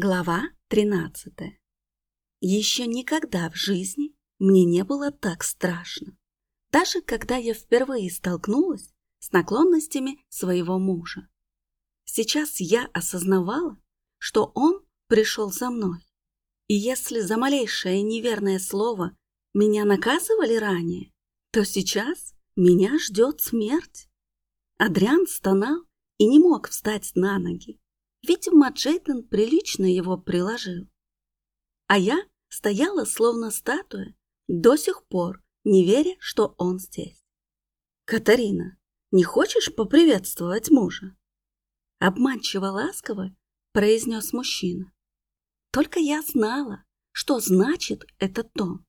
Глава 13. Еще никогда в жизни мне не было так страшно. Даже когда я впервые столкнулась с наклонностями своего мужа. Сейчас я осознавала, что он пришел за мной. И если за малейшее неверное слово меня наказывали ранее, то сейчас меня ждет смерть. Адриан стонал и не мог встать на ноги. Видимо, Джейден прилично его приложил. А я стояла словно статуя, до сих пор не веря, что он здесь. «Катарина, не хочешь поприветствовать мужа?» Обманчиво ласково произнес мужчина. Только я знала, что значит этот тон.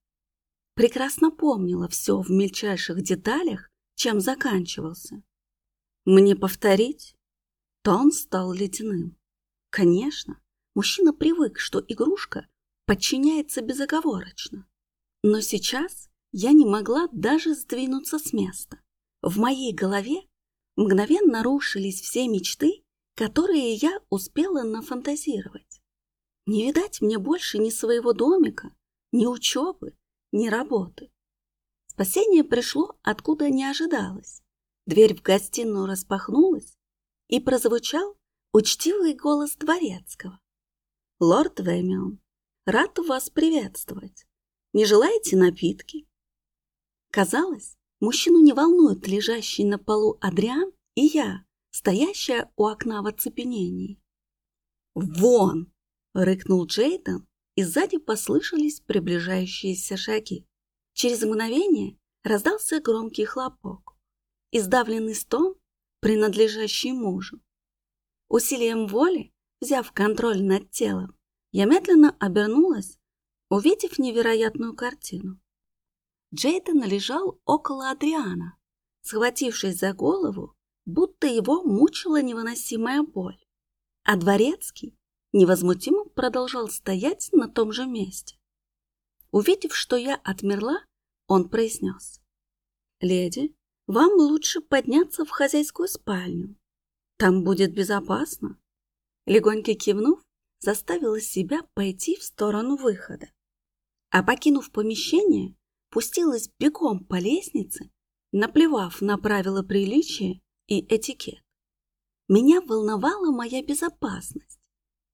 Прекрасно помнила все в мельчайших деталях, чем заканчивался. Мне повторить? Тон стал ледяным. Конечно, мужчина привык, что игрушка подчиняется безоговорочно. Но сейчас я не могла даже сдвинуться с места. В моей голове мгновенно рушились все мечты, которые я успела нафантазировать. Не видать мне больше ни своего домика, ни учебы, ни работы. Спасение пришло, откуда не ожидалось. Дверь в гостиную распахнулась, и прозвучал Учтивый голос дворецкого. «Лорд Вэмион, рад вас приветствовать. Не желаете напитки?» Казалось, мужчину не волнует лежащий на полу Адриан и я, стоящая у окна в оцепенении. «Вон!» — рыкнул Джейден, и сзади послышались приближающиеся шаги. Через мгновение раздался громкий хлопок, издавленный стон, принадлежащий мужу. Усилием воли, взяв контроль над телом, я медленно обернулась, увидев невероятную картину. Джейден лежал около Адриана, схватившись за голову, будто его мучила невыносимая боль. А Дворецкий невозмутимо продолжал стоять на том же месте. Увидев, что я отмерла, он произнес. «Леди, вам лучше подняться в хозяйскую спальню. Там будет безопасно. Легонько кивнув, заставила себя пойти в сторону выхода. А покинув помещение, пустилась бегом по лестнице, наплевав на правила приличия и этикет. Меня волновала моя безопасность.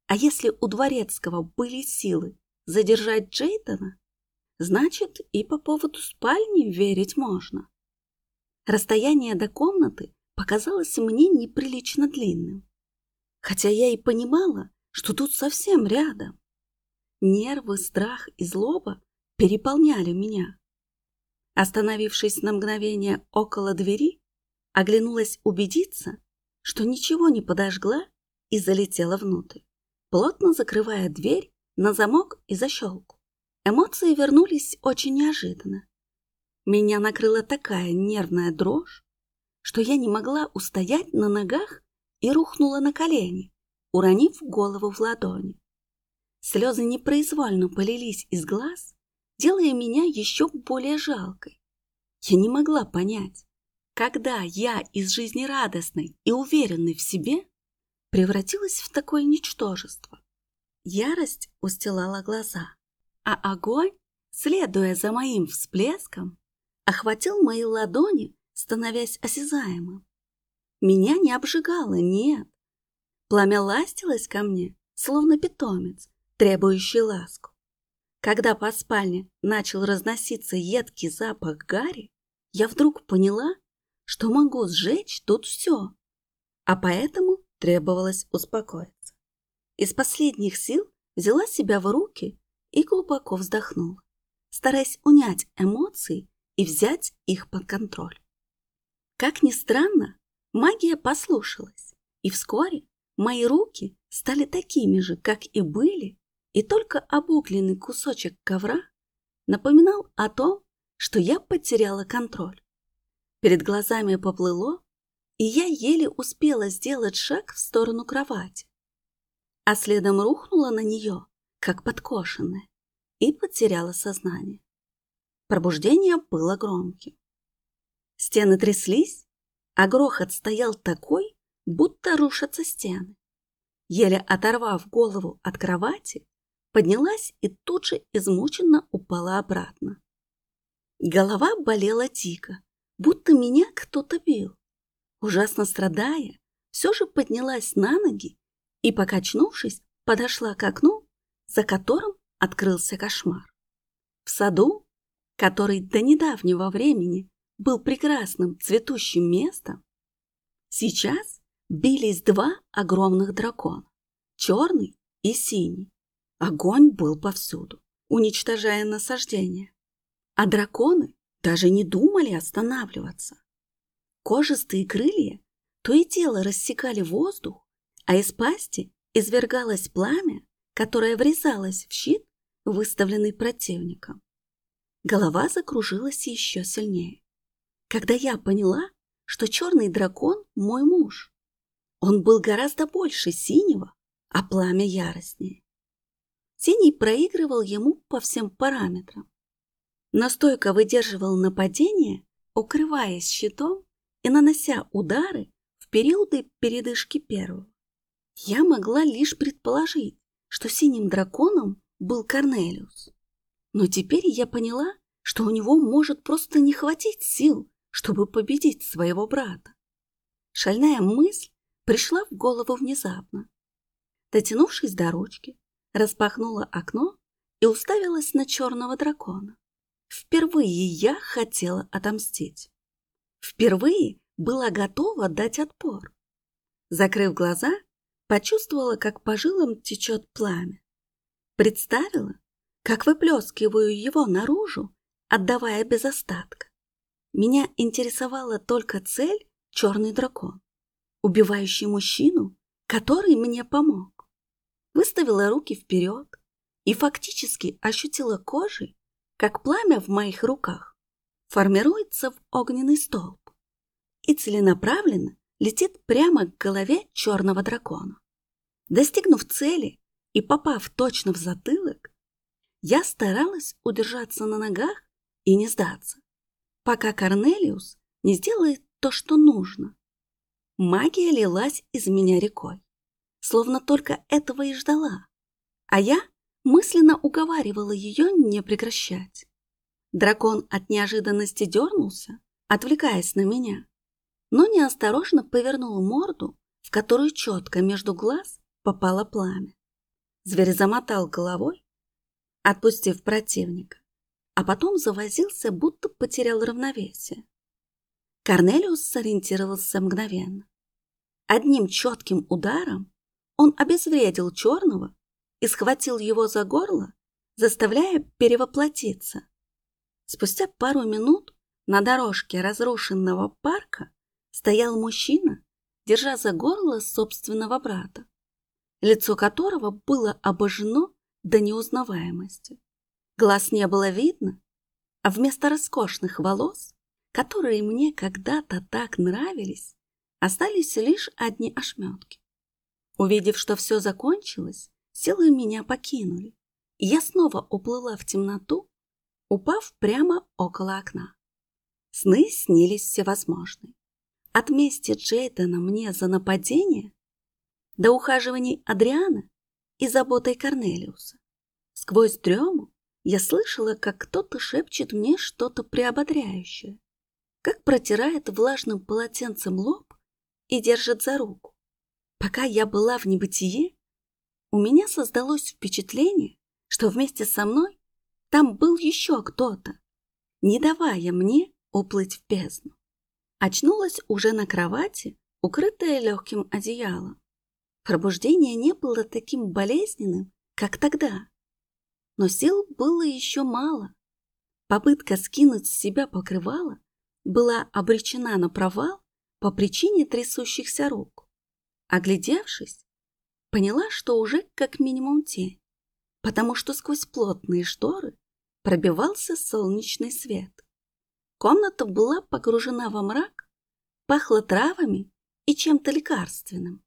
А если у Дворецкого были силы задержать Джейдена, значит и по поводу спальни верить можно. Расстояние до комнаты показалось мне неприлично длинным. Хотя я и понимала, что тут совсем рядом. Нервы, страх и злоба переполняли меня. Остановившись на мгновение около двери, оглянулась убедиться, что ничего не подожгла и залетела внутрь, плотно закрывая дверь на замок и защелку. Эмоции вернулись очень неожиданно. Меня накрыла такая нервная дрожь, что я не могла устоять на ногах и рухнула на колени, уронив голову в ладони. Слезы непроизвольно полились из глаз, делая меня еще более жалкой. Я не могла понять, когда я из жизнерадостной и уверенной в себе превратилась в такое ничтожество. Ярость устилала глаза, а огонь, следуя за моим всплеском, охватил мои ладони становясь осязаемым. Меня не обжигало, нет. Пламя ластилось ко мне, словно питомец, требующий ласку. Когда по спальне начал разноситься едкий запах гари, я вдруг поняла, что могу сжечь тут все, а поэтому требовалось успокоиться. Из последних сил взяла себя в руки и глубоко вздохнула, стараясь унять эмоции и взять их под контроль. Как ни странно, магия послушалась, и вскоре мои руки стали такими же, как и были, и только обугленный кусочек ковра напоминал о том, что я потеряла контроль. Перед глазами поплыло, и я еле успела сделать шаг в сторону кровати, а следом рухнула на нее, как подкошенная, и потеряла сознание. Пробуждение было громким. Стены тряслись, а грохот стоял такой, будто рушатся стены. еле оторвав голову от кровати, поднялась и тут же измученно упала обратно. Голова болела дико, будто меня кто-то бил. Ужасно страдая, все же поднялась на ноги и, покачнувшись, подошла к окну, за которым открылся кошмар. В саду, который до недавнего времени был прекрасным цветущим местом, сейчас бились два огромных дракона, черный и синий. Огонь был повсюду, уничтожая насаждения. А драконы даже не думали останавливаться. Кожистые крылья то и дело рассекали воздух, а из пасти извергалось пламя, которое врезалось в щит, выставленный противником. Голова закружилась еще сильнее. Когда я поняла, что черный дракон – мой муж. Он был гораздо больше синего, а пламя яростнее. Синий проигрывал ему по всем параметрам. Настойко выдерживал нападение, укрываясь щитом и нанося удары в периоды передышки первого. Я могла лишь предположить, что синим драконом был Корнелиус. Но теперь я поняла, что у него может просто не хватить сил, чтобы победить своего брата. Шальная мысль пришла в голову внезапно. Дотянувшись до ручки, распахнула окно и уставилась на черного дракона. Впервые я хотела отомстить. Впервые была готова дать отпор. Закрыв глаза, почувствовала, как по жилам течет пламя. Представила, как выплескиваю его наружу, отдавая без остатка. Меня интересовала только цель черный дракон, убивающий мужчину, который мне помог. Выставила руки вперед и фактически ощутила кожей, как пламя в моих руках формируется в огненный столб и целенаправленно летит прямо к голове черного дракона. Достигнув цели и попав точно в затылок, я старалась удержаться на ногах и не сдаться, пока Корнелиус не сделает то, что нужно. Магия лилась из меня рекой, словно только этого и ждала, а я мысленно уговаривала ее не прекращать. Дракон от неожиданности дернулся, отвлекаясь на меня, но неосторожно повернул морду, в которую четко между глаз попало пламя. Зверь замотал головой, отпустив противника, а потом завозился, будто потерял равновесие. Корнелиус сориентировался мгновенно. Одним четким ударом он обезвредил черного и схватил его за горло, заставляя перевоплотиться. Спустя пару минут на дорожке разрушенного парка стоял мужчина, держа за горло собственного брата, лицо которого было обожжено до неузнаваемости. Глаз не было видно, а вместо роскошных волос, которые мне когда-то так нравились, остались лишь одни ошметки. Увидев, что все закончилось, силы меня покинули, и я снова уплыла в темноту, упав прямо около окна. Сны снились всевозможные. От мести Джейдена мне за нападение до ухаживаний Адриана и заботой Корнелиуса. Сквозь дрему я слышала, как кто-то шепчет мне что-то приободряющее, как протирает влажным полотенцем лоб и держит за руку. Пока я была в небытие, у меня создалось впечатление, что вместе со мной там был еще кто-то, не давая мне уплыть в бездну. Очнулась уже на кровати, укрытая легким одеялом. Пробуждение не было таким болезненным, как тогда. Но сил было еще мало. Попытка скинуть с себя покрывало была обречена на провал по причине трясущихся рук. Оглядевшись, поняла, что уже как минимум тень, потому что сквозь плотные шторы пробивался солнечный свет. Комната была погружена во мрак, пахла травами и чем-то лекарственным.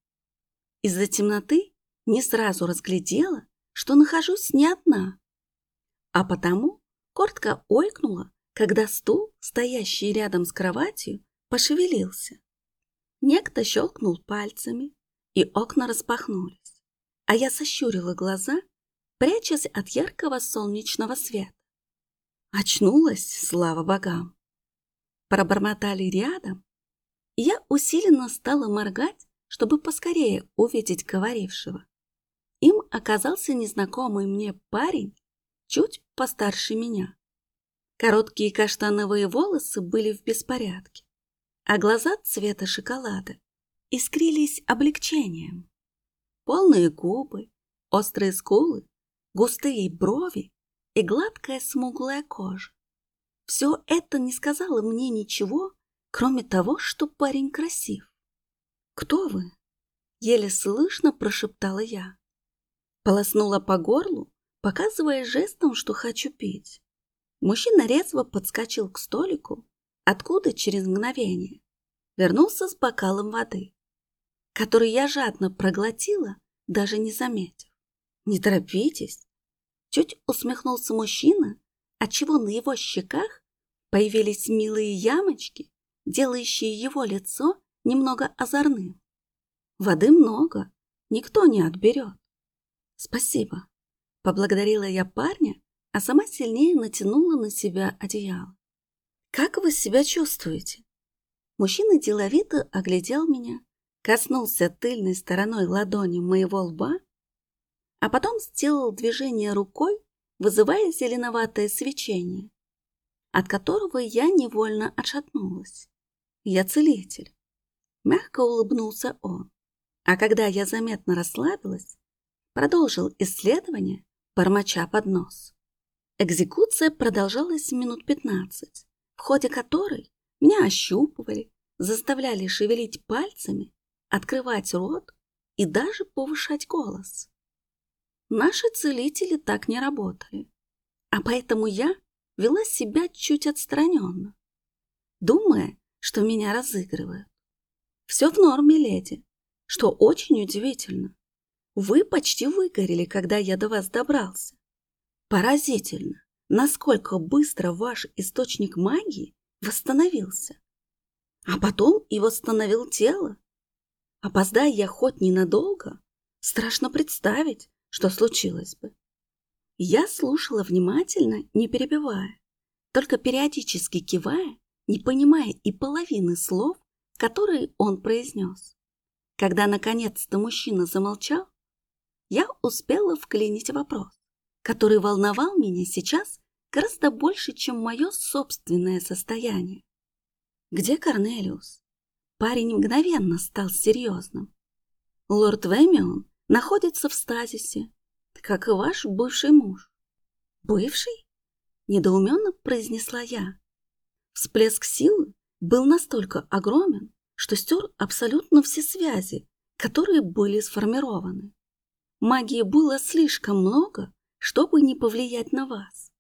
Из-за темноты не сразу разглядела, что нахожусь не одна, а потому коротко ойкнула, когда стул, стоящий рядом с кроватью, пошевелился. Некто щелкнул пальцами, и окна распахнулись. а я сощурила глаза, прячась от яркого солнечного света. Очнулась, слава богам. Пробормотали рядом, и я усиленно стала моргать, чтобы поскорее увидеть говорившего. Им оказался незнакомый мне парень, чуть постарше меня. Короткие каштановые волосы были в беспорядке, а глаза цвета шоколада искрились облегчением. Полные губы, острые скулы, густые брови и гладкая смуглая кожа. Все это не сказала мне ничего, кроме того, что парень красив. «Кто вы?» — еле слышно прошептала я. Полоснула по горлу, показывая жестом, что хочу пить. Мужчина резво подскочил к столику, откуда через мгновение вернулся с бокалом воды, который я жадно проглотила, даже не заметив. «Не торопитесь!» Чуть усмехнулся мужчина, отчего на его щеках появились милые ямочки, делающие его лицо немного озорным. Воды много, никто не отберет. Спасибо. Поблагодарила я парня, а сама сильнее натянула на себя одеяло. Как вы себя чувствуете? Мужчина деловито оглядел меня, коснулся тыльной стороной ладони моего лба а потом сделал движение рукой, вызывая зеленоватое свечение, от которого я невольно отшатнулась. Я целитель. Мягко улыбнулся он. А когда я заметно расслабилась, продолжил исследование, бормоча под нос. Экзекуция продолжалась минут пятнадцать, в ходе которой меня ощупывали, заставляли шевелить пальцами, открывать рот и даже повышать голос. Наши целители так не работали, а поэтому я вела себя чуть отстраненно, думая, что меня разыгрывают. Все в норме, леди, что очень удивительно. Вы почти выгорели, когда я до вас добрался. Поразительно, насколько быстро ваш источник магии восстановился. А потом и восстановил тело. Опоздая я хоть ненадолго, страшно представить, что случилось бы. Я слушала внимательно, не перебивая, только периодически кивая, не понимая и половины слов, которые он произнес. Когда наконец-то мужчина замолчал, я успела вклинить вопрос, который волновал меня сейчас гораздо больше, чем мое собственное состояние. Где Корнелиус? Парень мгновенно стал серьезным. Лорд Вэмион находится в стазисе, как и ваш бывший муж. Бывший? Недоуменно произнесла я. Всплеск силы был настолько огромен, что стер абсолютно все связи, которые были сформированы. Магии было слишком много, чтобы не повлиять на вас.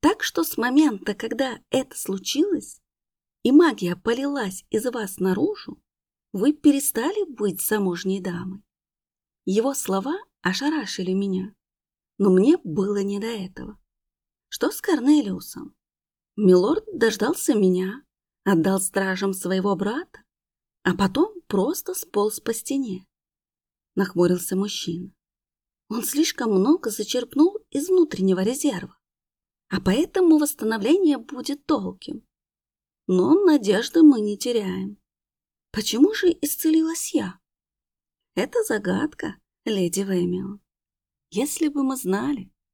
Так что с момента, когда это случилось, и магия полилась из вас наружу, вы перестали быть замужней дамой. Его слова ошарашили меня, но мне было не до этого. Что с Корнелиусом? Милорд дождался меня, отдал стражам своего брата, а потом просто сполз по стене. Нахмурился мужчина. Он слишком много зачерпнул из внутреннего резерва, а поэтому восстановление будет долгим. Но надежды мы не теряем. Почему же исцелилась я? Это загадка, леди Вэмион. Если бы мы знали,